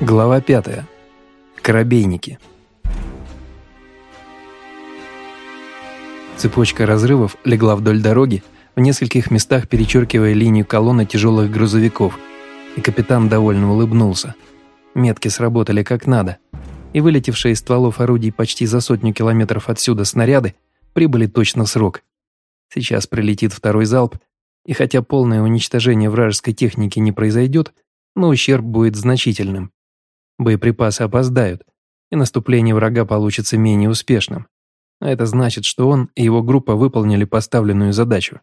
Глава 5. Коробейники. Цепочка разрывов легла вдоль дороги, в нескольких местах перечеркивая линию колонны тяжелых грузовиков, и капитан довольно улыбнулся. Метки сработали как надо, и вылетевшие из стволов орудий почти за сотню километров отсюда снаряды прибыли точно в срок. Сейчас прилетит второй залп, и хотя полное уничтожение вражеской техники не произойдет, но ущерб будет значительным. Боеприпасы опоздают, и наступление врага получится менее успешным. А это значит, что он и его группа выполнили поставленную задачу.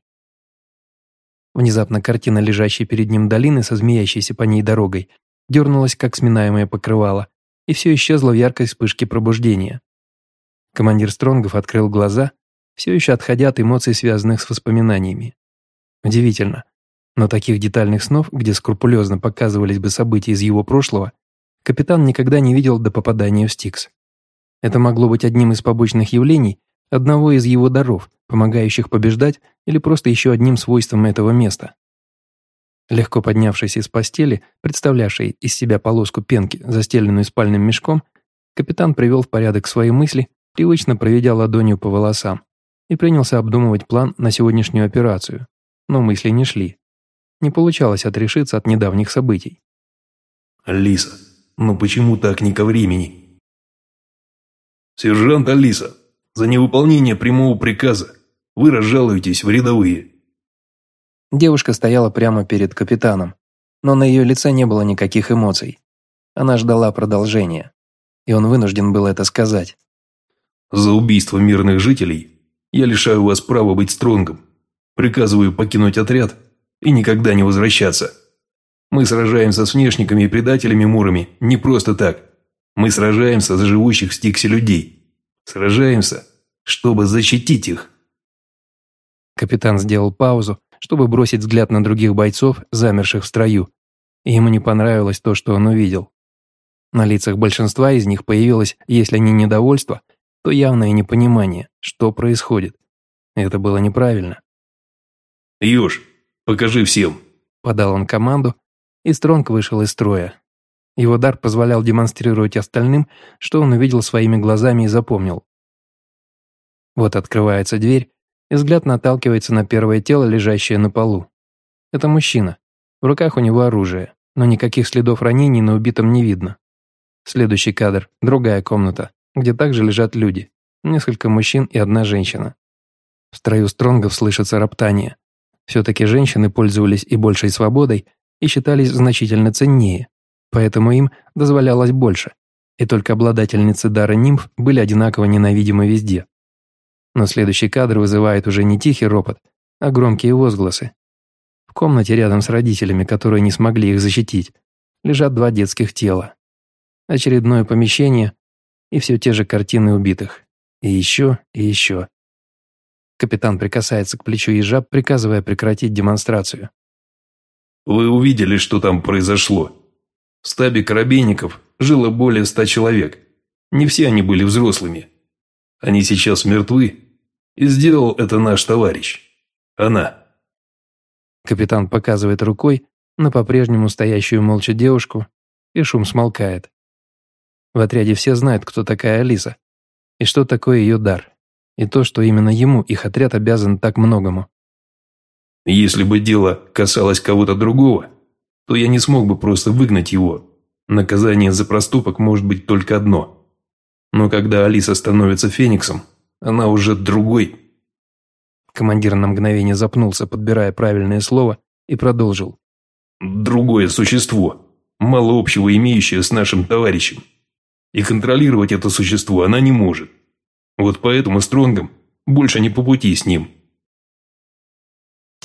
Внезапно картина, лежащей перед ним долины со змеящейся по ней дорогой, дернулась, как сминаемое покрывало, и все исчезло в яркой вспышке пробуждения. Командир Стронгов открыл глаза, все еще отходя от эмоций, связанных с воспоминаниями. Удивительно, но таких детальных снов, где скрупулезно показывались бы события из его прошлого, капитан никогда не видел до попадания в Стикс. Это могло быть одним из побочных явлений одного из его даров, помогающих побеждать или просто еще одним свойством этого места. Легко поднявшись из постели, представлявшей из себя полоску пенки, застеленную спальным мешком, капитан привел в порядок свои мысли, привычно проведя ладонью по волосам, и принялся обдумывать план на сегодняшнюю операцию. Но мысли не шли. Не получалось отрешиться от недавних событий. «Алиса, но почему так не ко времени? Сержант Алиса, за невыполнение прямого приказа вы разжалуетесь в рядовые. Девушка стояла прямо перед капитаном, но на ее лице не было никаких эмоций. Она ждала продолжения, и он вынужден был это сказать. «За убийство мирных жителей я лишаю вас права быть стронгом. Приказываю покинуть отряд и никогда не возвращаться». Мы сражаемся с внешниками и предателями-мурами не просто так. Мы сражаемся за живущих в Стиксе людей. Сражаемся, чтобы защитить их. Капитан сделал паузу, чтобы бросить взгляд на других бойцов, замерших в строю. И ему не понравилось то, что он увидел. На лицах большинства из них появилось, если не недовольство, то явное непонимание, что происходит. Это было неправильно. «Ёж, покажи всем», – подал он команду, и Стронг вышел из строя. Его дар позволял демонстрировать остальным, что он увидел своими глазами и запомнил. Вот открывается дверь, и взгляд наталкивается на первое тело, лежащее на полу. Это мужчина. В руках у него оружие, но никаких следов ранений на убитом не видно. Следующий кадр – другая комната, где также лежат люди. Несколько мужчин и одна женщина. В строю стронгов слышится роптание. Все-таки женщины пользовались и большей свободой, и считались значительно ценнее, поэтому им дозволялось больше, и только обладательницы дара нимф были одинаково ненавидимы везде. Но следующий кадр вызывает уже не тихий ропот, а громкие возгласы. В комнате рядом с родителями, которые не смогли их защитить, лежат два детских тела. Очередное помещение и все те же картины убитых. И еще, и еще. Капитан прикасается к плечу ежа, приказывая прекратить демонстрацию. Вы увидели, что там произошло. В стабе коробейников жило более ста человек. Не все они были взрослыми. Они сейчас мертвы, и сделал это наш товарищ. Она. Капитан показывает рукой на по-прежнему стоящую молча девушку, и шум смолкает. В отряде все знают, кто такая Алиса, и что такое ее дар, и то, что именно ему их отряд обязан так многому. Если бы дело касалось кого-то другого, то я не смог бы просто выгнать его. Наказание за проступок может быть только одно. Но когда Алиса становится Фениксом, она уже другой. Командир на мгновение запнулся, подбирая правильное слово, и продолжил. Другое существо, мало общего имеющее с нашим товарищем. И контролировать это существо она не может. Вот поэтому Стронгом больше не по пути с ним.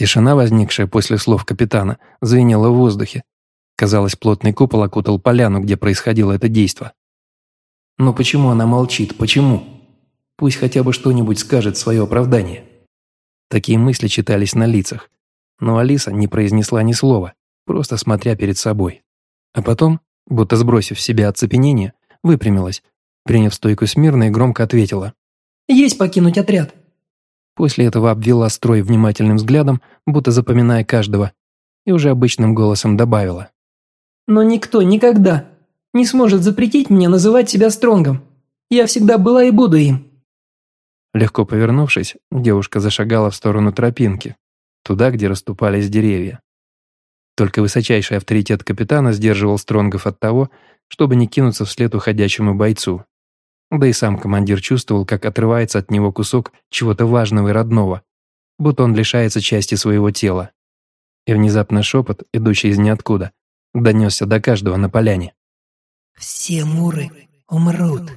Тишина, возникшая после слов капитана, звенела в воздухе. Казалось, плотный купол окутал поляну, где происходило это действо. Но почему она молчит? Почему? Пусть хотя бы что-нибудь скажет свое оправдание. Такие мысли читались на лицах. Но Алиса не произнесла ни слова, просто смотря перед собой. А потом, будто сбросив в себя оцепенение, выпрямилась, приняв стойку смирно и громко ответила. «Есть покинуть отряд». После этого обвела строй внимательным взглядом, будто запоминая каждого, и уже обычным голосом добавила. «Но никто никогда не сможет запретить мне называть себя Стронгом. Я всегда была и буду им». Легко повернувшись, девушка зашагала в сторону тропинки, туда, где расступались деревья. Только высочайший авторитет капитана сдерживал Стронгов от того, чтобы не кинуться вслед уходящему бойцу. Да и сам командир чувствовал, как отрывается от него кусок чего-то важного и родного, будто он лишается части своего тела. И внезапно шепот, идущий из ниоткуда, донесся до каждого на поляне. «Все муры умрут».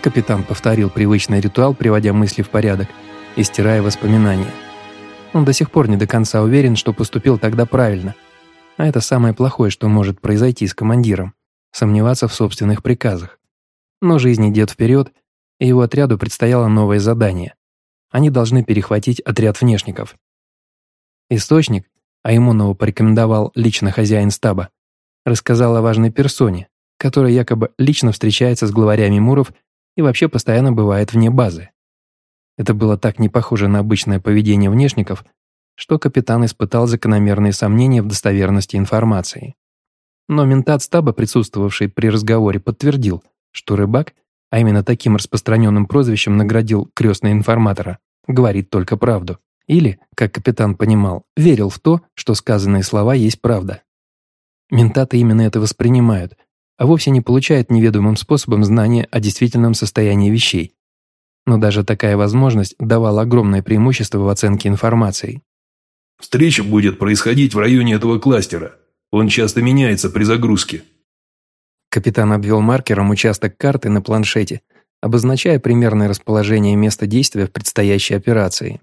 Капитан повторил привычный ритуал, приводя мысли в порядок и стирая воспоминания. Он до сих пор не до конца уверен, что поступил тогда правильно. А это самое плохое, что может произойти с командиром – сомневаться в собственных приказах. Но жизнь идет вперед, и его отряду предстояло новое задание. Они должны перехватить отряд внешников. Источник, а Имонова порекомендовал лично хозяин стаба, рассказал о важной персоне, которая якобы лично встречается с главарями Муров и вообще постоянно бывает вне базы. Это было так не похоже на обычное поведение внешников, что капитан испытал закономерные сомнения в достоверности информации. Но ментат стаба, присутствовавший при разговоре, подтвердил, что рыбак, а именно таким распространенным прозвищем наградил крестного информатора, говорит только правду. Или, как капитан понимал, верил в то, что сказанные слова есть правда. Ментаты именно это воспринимают, а вовсе не получают неведомым способом знания о действительном состоянии вещей. Но даже такая возможность давала огромное преимущество в оценке информации. «Встреча будет происходить в районе этого кластера. Он часто меняется при загрузке». Капитан обвел маркером участок карты на планшете, обозначая примерное расположение места действия в предстоящей операции.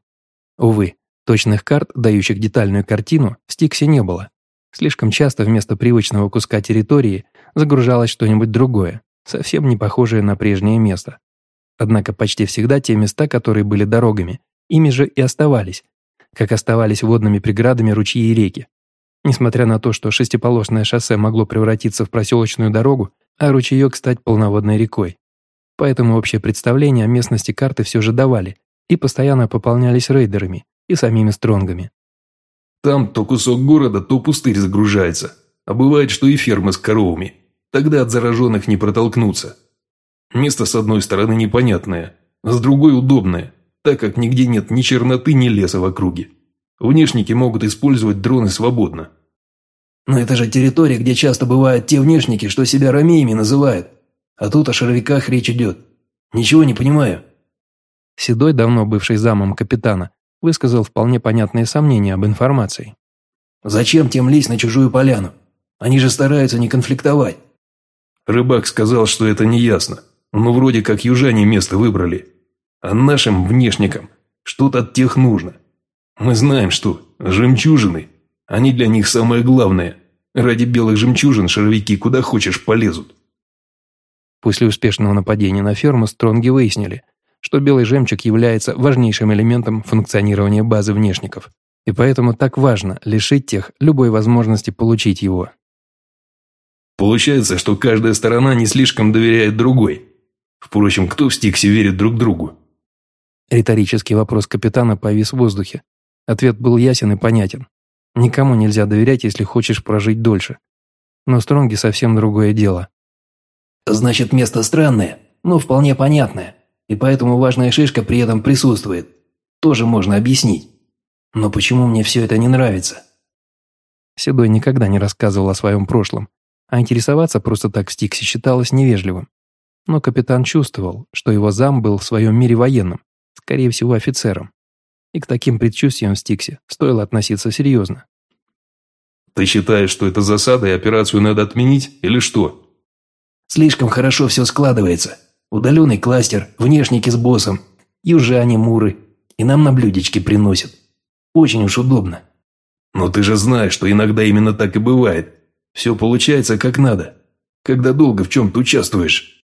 Увы, точных карт, дающих детальную картину, в Стиксе не было. Слишком часто вместо привычного куска территории загружалось что-нибудь другое, совсем не похожее на прежнее место. Однако почти всегда те места, которые были дорогами, ими же и оставались, как оставались водными преградами ручьи и реки. Несмотря на то, что шестиполосное шоссе могло превратиться в проселочную дорогу, а ручеек стать полноводной рекой. Поэтому общее представление о местности карты все же давали и постоянно пополнялись рейдерами и самими стронгами. Там то кусок города, то пустырь загружается, а бывает, что и фермы с коровами. Тогда от зараженных не протолкнуться. Место с одной стороны непонятное, с другой удобное, так как нигде нет ни черноты, ни леса в округе. Внешники могут использовать дроны свободно. Но это же территория, где часто бывают те внешники, что себя ромеями называют. А тут о шаровиках речь идет. Ничего не понимаю. Седой, давно бывший замом капитана, высказал вполне понятные сомнения об информации. «Зачем тем лезть на чужую поляну? Они же стараются не конфликтовать». Рыбак сказал, что это не ясно. Но вроде как южане место выбрали. А нашим внешникам что-то от тех нужно. Мы знаем, что жемчужины, они для них самое главное. Ради белых жемчужин шаровики куда хочешь полезут. После успешного нападения на ферму Стронги выяснили, что белый жемчуг является важнейшим элементом функционирования базы внешников, и поэтому так важно лишить тех любой возможности получить его. Получается, что каждая сторона не слишком доверяет другой. Впрочем, кто в Стиксе верит друг другу? Риторический вопрос капитана повис в воздухе. Ответ был ясен и понятен. Никому нельзя доверять, если хочешь прожить дольше. Но Стронги совсем другое дело. Значит, место странное, но вполне понятное. И поэтому важная шишка при этом присутствует. Тоже можно объяснить. Но почему мне все это не нравится? Седой никогда не рассказывал о своем прошлом, а интересоваться просто так в Стиксе считалось невежливым. Но капитан чувствовал, что его зам был в своем мире военным, скорее всего офицером. И к таким предчувствиям в Стиксе стоило относиться серьезно. «Ты считаешь, что это засада и операцию надо отменить, или что?» «Слишком хорошо все складывается. Удаленный кластер, внешники с боссом, южане, муры. И нам на блюдечке приносят. Очень уж удобно». «Но ты же знаешь, что иногда именно так и бывает. Все получается как надо, когда долго в чем-то участвуешь».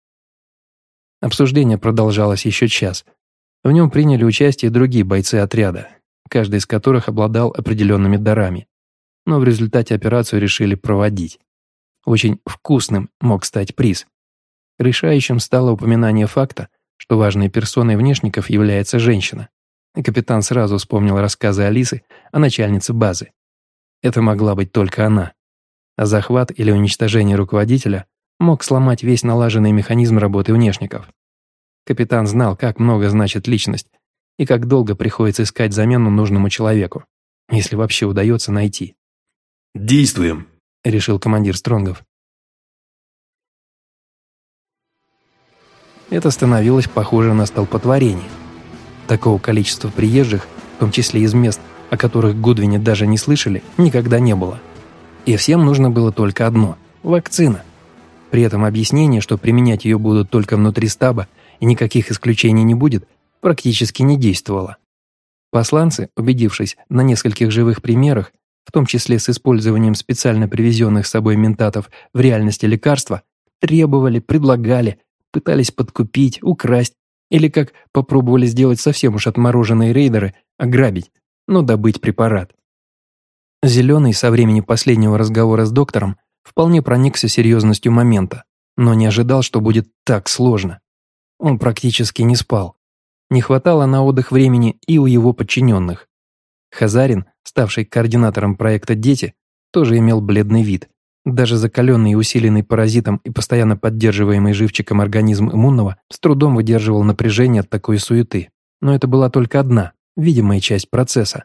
Обсуждение продолжалось еще час. В нем приняли участие другие бойцы отряда, каждый из которых обладал определенными дарами. Но в результате операцию решили проводить. Очень вкусным мог стать приз. Решающим стало упоминание факта, что важной персоной внешников является женщина. И капитан сразу вспомнил рассказы Алисы о начальнице базы. Это могла быть только она. А захват или уничтожение руководителя мог сломать весь налаженный механизм работы внешников. Капитан знал, как много значит личность и как долго приходится искать замену нужному человеку, если вообще удается найти. «Действуем», — решил командир Стронгов. Это становилось похоже на столпотворение. Такого количества приезжих, в том числе из мест, о которых Гудвине даже не слышали, никогда не было. И всем нужно было только одно – вакцина. При этом объяснение, что применять ее будут только внутри стаба и никаких исключений не будет, практически не действовало. Посланцы, убедившись на нескольких живых примерах, в том числе с использованием специально привезенных с собой ментатов в реальности лекарства, требовали, предлагали, пытались подкупить, украсть или, как попробовали сделать совсем уж отмороженные рейдеры, ограбить, но добыть препарат. Зеленый со времени последнего разговора с доктором вполне проникся серьезностью момента, но не ожидал, что будет так сложно. Он практически не спал. Не хватало на отдых времени и у его подчиненных. Хазарин, ставший координатором проекта «Дети», тоже имел бледный вид. Даже закаленный и усиленный паразитом и постоянно поддерживаемый живчиком организм иммунного с трудом выдерживал напряжение от такой суеты. Но это была только одна, видимая часть процесса.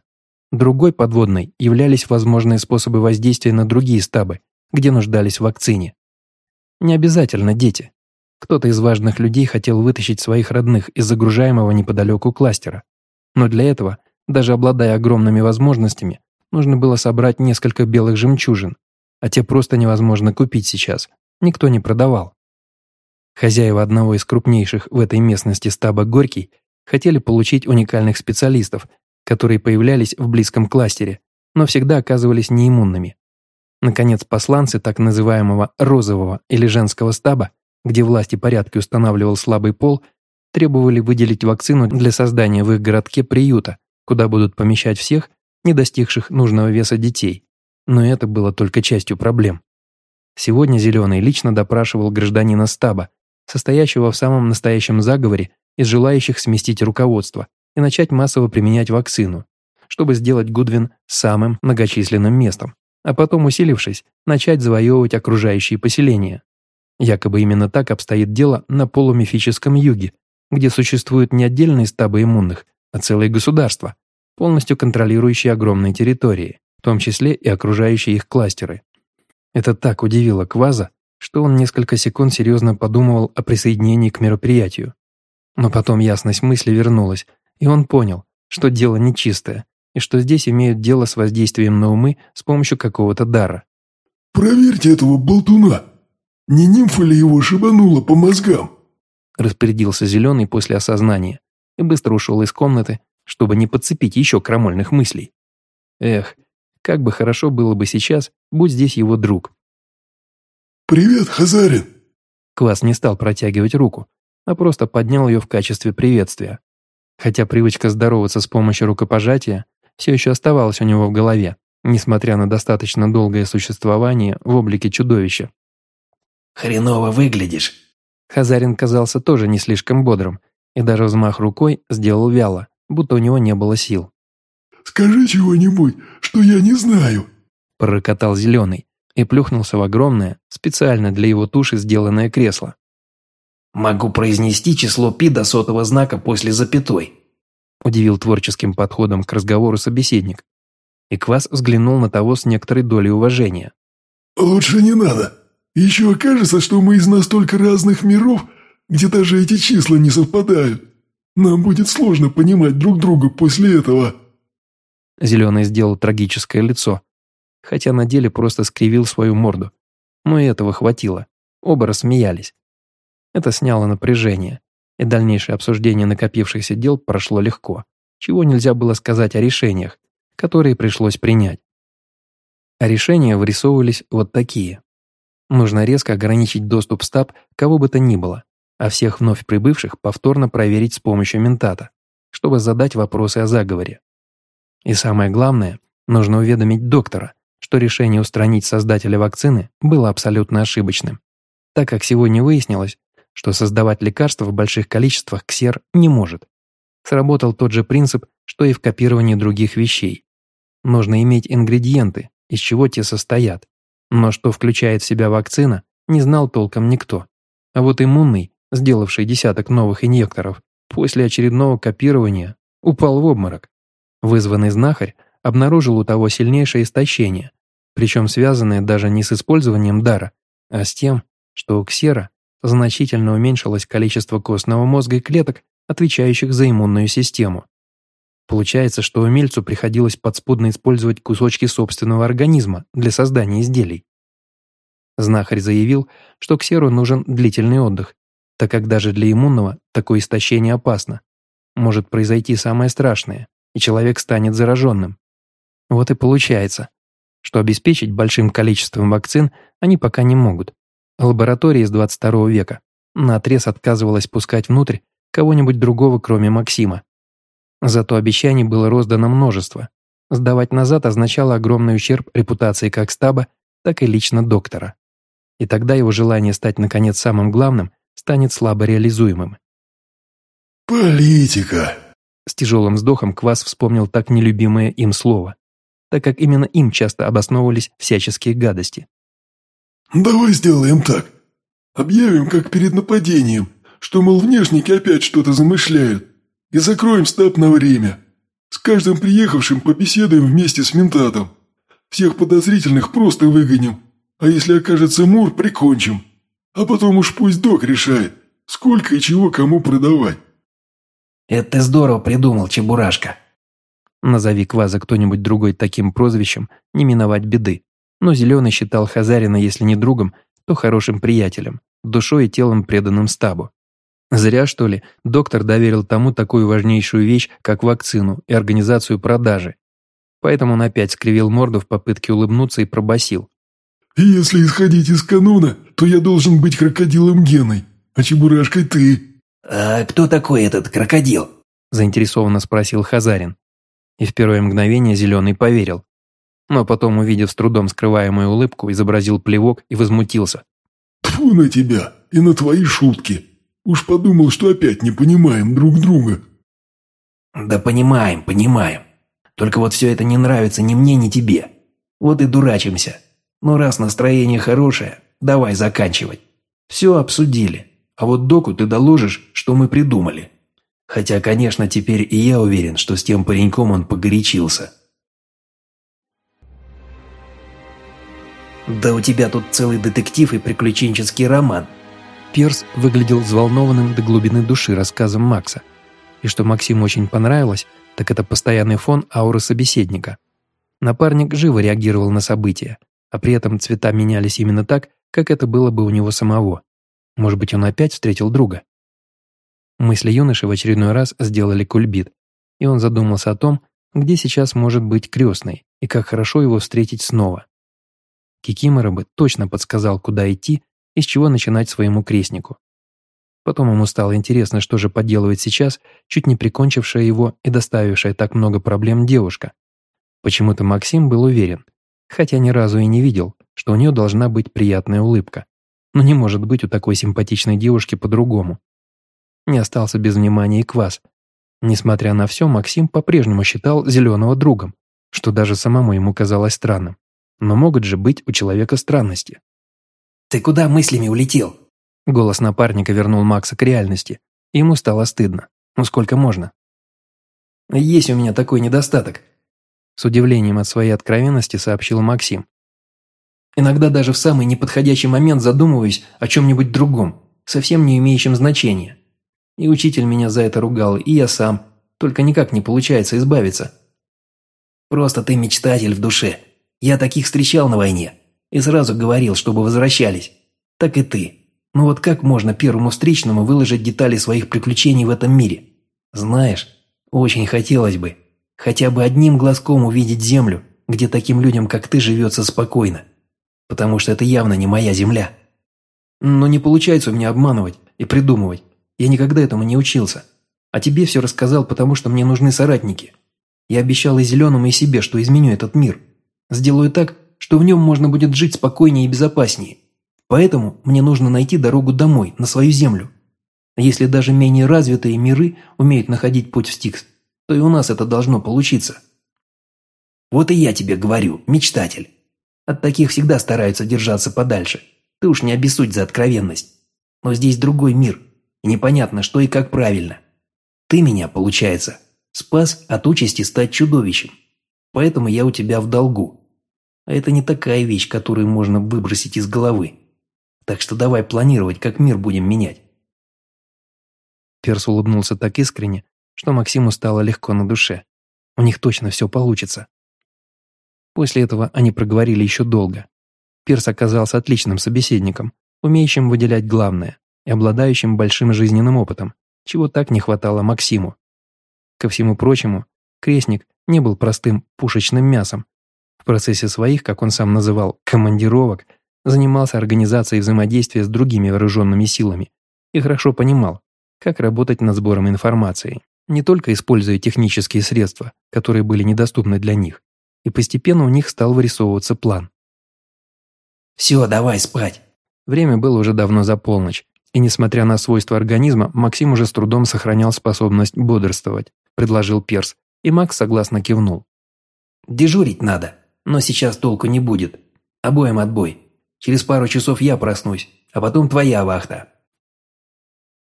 Другой подводной являлись возможные способы воздействия на другие стабы, где нуждались в вакцине. Не обязательно дети. Кто-то из важных людей хотел вытащить своих родных из загружаемого неподалеку кластера. Но для этого, даже обладая огромными возможностями, нужно было собрать несколько белых жемчужин, а те просто невозможно купить сейчас, никто не продавал. Хозяева одного из крупнейших в этой местности стаба «Горький» хотели получить уникальных специалистов, которые появлялись в близком кластере, но всегда оказывались неиммунными. Наконец, посланцы так называемого «розового» или «женского стаба», где власть и порядки устанавливал слабый пол, требовали выделить вакцину для создания в их городке приюта, куда будут помещать всех, не достигших нужного веса детей, но это было только частью проблем. Сегодня Зеленый лично допрашивал гражданина стаба, состоящего в самом настоящем заговоре из желающих сместить руководство и начать массово применять вакцину, чтобы сделать Гудвин самым многочисленным местом, а потом, усилившись, начать завоевывать окружающие поселения. Якобы именно так обстоит дело на полумифическом юге, где существуют не отдельные стабы иммунных, а целые государства, полностью контролирующие огромные территории в том числе и окружающие их кластеры. Это так удивило Кваза, что он несколько секунд серьезно подумывал о присоединении к мероприятию. Но потом ясность мысли вернулась, и он понял, что дело нечистое, и что здесь имеют дело с воздействием на умы с помощью какого-то дара. «Проверьте этого болтуна! Не нимфа ли его шибанула по мозгам?» распорядился Зеленый после осознания и быстро ушел из комнаты, чтобы не подцепить еще крамольных мыслей. Эх, как бы хорошо было бы сейчас, будь здесь его друг. «Привет, Хазарин!» Квас не стал протягивать руку, а просто поднял ее в качестве приветствия. Хотя привычка здороваться с помощью рукопожатия все еще оставалась у него в голове, несмотря на достаточно долгое существование в облике чудовища. «Хреново выглядишь!» Хазарин казался тоже не слишком бодрым, и даже взмах рукой сделал вяло, будто у него не было сил. Скажи чего-нибудь, что я не знаю!» Пророкотал зеленый и плюхнулся в огромное, специально для его туши сделанное кресло. «Могу произнести число пи до сотого знака после запятой», удивил творческим подходом к разговору собеседник. И Квас взглянул на того с некоторой долей уважения. «Лучше не надо. Еще окажется, что мы из настолько разных миров, где даже эти числа не совпадают. Нам будет сложно понимать друг друга после этого». Зеленый сделал трагическое лицо, хотя на деле просто скривил свою морду. Но и этого хватило. Оба рассмеялись. Это сняло напряжение, и дальнейшее обсуждение накопившихся дел прошло легко, чего нельзя было сказать о решениях, которые пришлось принять. А решения вырисовывались вот такие. Нужно резко ограничить доступ стаб кого бы то ни было, а всех вновь прибывших повторно проверить с помощью ментата, чтобы задать вопросы о заговоре. И самое главное, нужно уведомить доктора, что решение устранить создателя вакцины было абсолютно ошибочным, так как сегодня выяснилось, что создавать лекарства в больших количествах ксер не может. Сработал тот же принцип, что и в копировании других вещей. Нужно иметь ингредиенты из чего те состоят. Но что включает в себя вакцина, не знал толком никто. А вот иммунный, сделавший десяток новых инъекторов, после очередного копирования упал в обморок. Вызванный знахарь обнаружил у того сильнейшее истощение, причем связанное даже не с использованием дара, а с тем, что у ксера значительно уменьшилось количество костного мозга и клеток, отвечающих за иммунную систему. Получается, что умельцу приходилось подспудно использовать кусочки собственного организма для создания изделий. Знахарь заявил, что ксеру нужен длительный отдых, так как даже для иммунного такое истощение опасно. Может произойти самое страшное, и человек станет зараженным. Вот и получается, что обеспечить большим количеством вакцин они пока не могут. Лаборатория из 22 века наотрез отказывалась пускать внутрь кого-нибудь другого, кроме Максима. Зато обещаний было роздано множество. Сдавать назад означало огромный ущерб репутации как стаба, так и лично доктора. И тогда его желание стать, наконец, самым главным станет слабо реализуемым. «Политика!» С тяжелым вздохом Квас вспомнил так нелюбимое им слово, так как именно им часто обосновывались всяческие гадости. «Давай сделаем так. Объявим, как перед нападением, что, мол, внешники опять что-то замышляют, и закроем стаб на время. С каждым приехавшим побеседуем вместе с ментатом. Всех подозрительных просто выгоним, а если окажется Мур, прикончим. А потом уж пусть док решает, сколько и чего кому продавать». «Это ты здорово придумал, Чебурашка». Назови Кваза кто-нибудь другой таким прозвищем, не миновать беды. Но Зеленый считал Хазарина, если не другом, то хорошим приятелем, душой и телом преданным стабу. Зря, что ли, доктор доверил тому такую важнейшую вещь, как вакцину и организацию продажи. Поэтому он опять скривил морду в попытке улыбнуться и пробасил. «Если исходить из канона, то я должен быть крокодилом Геной, а чебурашкой ты». «А кто такой этот крокодил?» заинтересованно спросил Хазарин. И в первое мгновение Зеленый поверил. Но потом, увидев с трудом скрываемую улыбку, изобразил плевок и возмутился. «Тьфу на тебя и на твои шутки!» Уж подумал, что опять не понимаем друг друга». «Да понимаем, понимаем. Только вот все это не нравится ни мне, ни тебе. Вот и дурачимся. Но раз настроение хорошее, давай заканчивать. Все обсудили. А вот доку ты доложишь, что мы придумали. Хотя, конечно, теперь и я уверен, что с тем пареньком он погорячился». «Да у тебя тут целый детектив и приключенческий роман», Перс выглядел взволнованным до глубины души рассказом Макса. И что Максиму очень понравилось, так это постоянный фон ауры собеседника. Напарник живо реагировал на события, а при этом цвета менялись именно так, как это было бы у него самого. Может быть, он опять встретил друга? Мысли юноши в очередной раз сделали кульбит, и он задумался о том, где сейчас может быть крестный и как хорошо его встретить снова. Кикимора бы точно подсказал, куда идти и с чего начинать своему крестнику. Потом ему стало интересно, что же поделывает сейчас чуть не прикончившая его и доставившая так много проблем девушка. Почему-то Максим был уверен, хотя ни разу и не видел, что у нее должна быть приятная улыбка. Но не может быть у такой симпатичной девушки по-другому. Не остался без внимания и Квас. Несмотря на все, Максим по-прежнему считал Зеленого другом, что даже самому ему казалось странным. Но могут же быть у человека странности. «Ты куда мыслями улетел?» Голос напарника вернул Макса к реальности. Ему стало стыдно. Ну сколько можно? «Есть у меня такой недостаток», с удивлением от своей откровенности сообщил Максим. «Иногда даже в самый неподходящий момент задумываюсь о чем-нибудь другом, совсем не имеющем значения. И учитель меня за это ругал, и я сам, только никак не получается избавиться». «Просто ты мечтатель в душе. Я таких встречал на войне. И сразу говорил, чтобы возвращались. Так и ты. Ну вот как можно первому встречному выложить детали своих приключений в этом мире? Знаешь, очень хотелось бы хотя бы одним глазком увидеть землю, где таким людям, как ты, живется спокойно. Потому что это явно не моя земля. Но не получается у меня обманывать и придумывать. Я никогда этому не учился. А тебе все рассказал, потому что мне нужны соратники. Я обещал и Зеленому, и себе, что изменю этот мир. Сделаю так, что в нем можно будет жить спокойнее и безопаснее. Поэтому мне нужно найти дорогу домой, на свою землю. Если даже менее развитые миры умеют находить путь в Стикс, то и у нас это должно получиться. Вот и я тебе говорю, мечтатель. От таких всегда стараются держаться подальше. Ты уж не обессудь за откровенность. Но здесь другой мир, и непонятно, что и как правильно. Ты меня, получается, спас от участи стать чудовищем. Поэтому я у тебя в долгу. А это не такая вещь, которую можно выбросить из головы. Так что давай планировать, как мир будем менять. Перс улыбнулся так искренне, что Максиму стало легко на душе. У них точно все получится. После этого они проговорили еще долго. Перс оказался отличным собеседником, умеющим выделять главное и обладающим большим жизненным опытом, чего так не хватало Максиму. Ко всему прочему, Крестник не был простым пушечным мясом. В процессе своих, как он сам называл, командировок, занимался организацией взаимодействия с другими вооруженными силами и хорошо понимал, как работать над сбором информации, не только используя технические средства, которые были недоступны для них, и постепенно у них стал вырисовываться план. «Все, давай спать!» Время было уже давно за полночь, и несмотря на свойства организма, Максим уже с трудом сохранял способность бодрствовать, предложил Перс, и Макс согласно кивнул. «Дежурить надо, но сейчас толку не будет. Обоим отбой. Через пару часов я проснусь, а потом твоя вахта».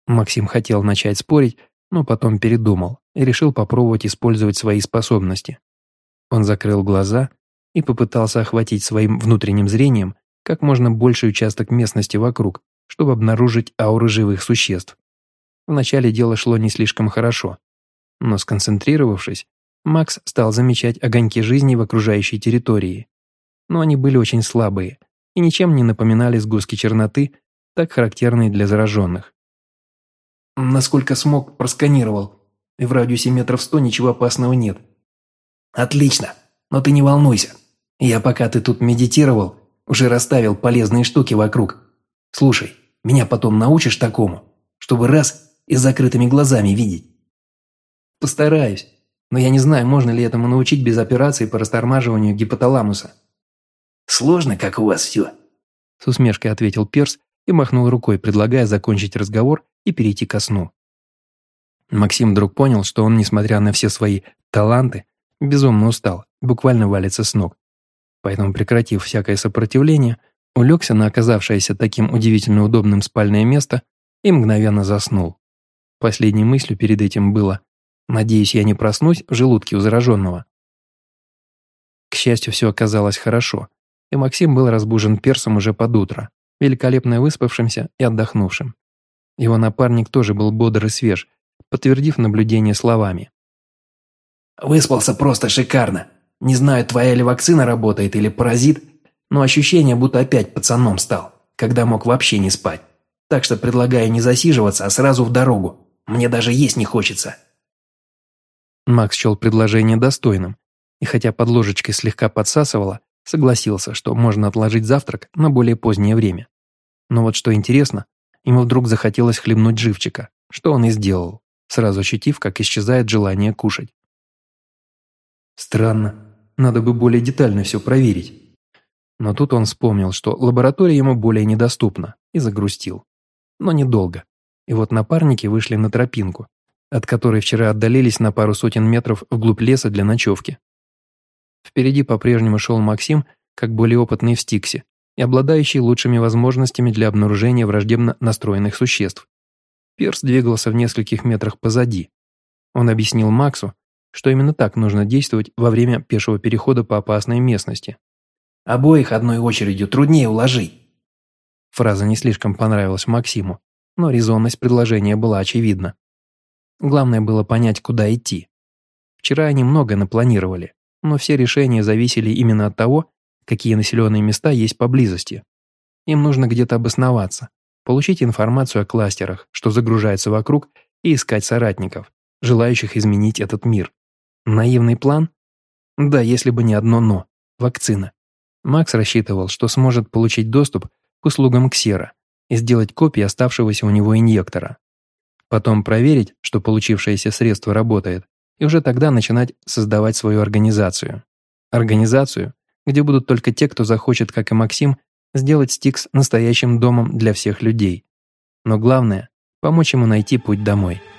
Максим хотел начать спорить, но потом передумал и решил попробовать использовать свои способности. Он закрыл глаза и попытался охватить своим внутренним зрением как можно больший участок местности вокруг, чтобы обнаружить ауры живых существ. Вначале дело шло не слишком хорошо, но сконцентрировавшись, Макс стал замечать огоньки жизни в окружающей территории. Но они были очень слабые и ничем не напоминали сгустки черноты, так характерные для зараженных. «Насколько смог, просканировал, и в радиусе метров сто ничего опасного нет». «Отлично, но ты не волнуйся. Я пока ты тут медитировал, уже расставил полезные штуки вокруг. Слушай, меня потом научишь такому, чтобы раз и закрытыми глазами видеть». Постараюсь. Но я не знаю, можно ли этому научить без операции по растормаживанию гипоталамуса. Сложно, как у вас все. С усмешкой ответил Перс и махнул рукой, предлагая закончить разговор и перейти ко сну. Максим вдруг понял, что он, несмотря на все свои таланты, безумно устал, буквально валится с ног. Поэтому, прекратив всякое сопротивление, улегся на оказавшееся таким удивительно удобным спальное место и мгновенно заснул. Последней мыслью перед этим было Надеюсь, я не проснусь в желудке у зараженного. К счастью, все оказалось хорошо, и Максим был разбужен персом уже под утро, великолепно выспавшимся и отдохнувшим. Его напарник тоже был бодр и свеж, подтвердив наблюдение словами. «Выспался просто шикарно. Не знаю, твоя ли вакцина работает или паразит, но ощущение, будто опять пацаном стал, когда мог вообще не спать. Так что предлагаю не засиживаться, а сразу в дорогу. Мне даже есть не хочется». Макс счел предложение достойным, и хотя под ложечкой слегка подсасывало, согласился, что можно отложить завтрак на более позднее время. Но вот что интересно, ему вдруг захотелось хлебнуть живчика, что он и сделал, сразу ощутив, как исчезает желание кушать. Странно, надо бы более детально все проверить. Но тут он вспомнил, что лаборатория ему более недоступна, и загрустил. Но недолго. И вот напарники вышли на тропинку, от которой вчера отдалились на пару сотен метров вглубь леса для ночевки. Впереди по-прежнему шел Максим, как более опытный в Стиксе, и обладающий лучшими возможностями для обнаружения враждебно настроенных существ. Перс двигался в нескольких метрах позади. Он объяснил Максу, что именно так нужно действовать во время пешего перехода по опасной местности. «Обоих одной очередью труднее уложить». Фраза не слишком понравилась Максиму, но резонность предложения была очевидна. Главное было понять, куда идти. Вчера они много напланировали, но все решения зависели именно от того, какие населенные места есть поблизости. Им нужно где-то обосноваться, получить информацию о кластерах, что загружается вокруг, и искать соратников, желающих изменить этот мир. Наивный план? Да, если бы не одно «но» – вакцина. Макс рассчитывал, что сможет получить доступ к услугам Ксера и сделать копии оставшегося у него инъектора. Потом проверить, что получившееся средство работает, и уже тогда начинать создавать свою организацию. Организацию, где будут только те, кто захочет, как и Максим, сделать Стикс настоящим домом для всех людей. Но главное – помочь ему найти путь домой –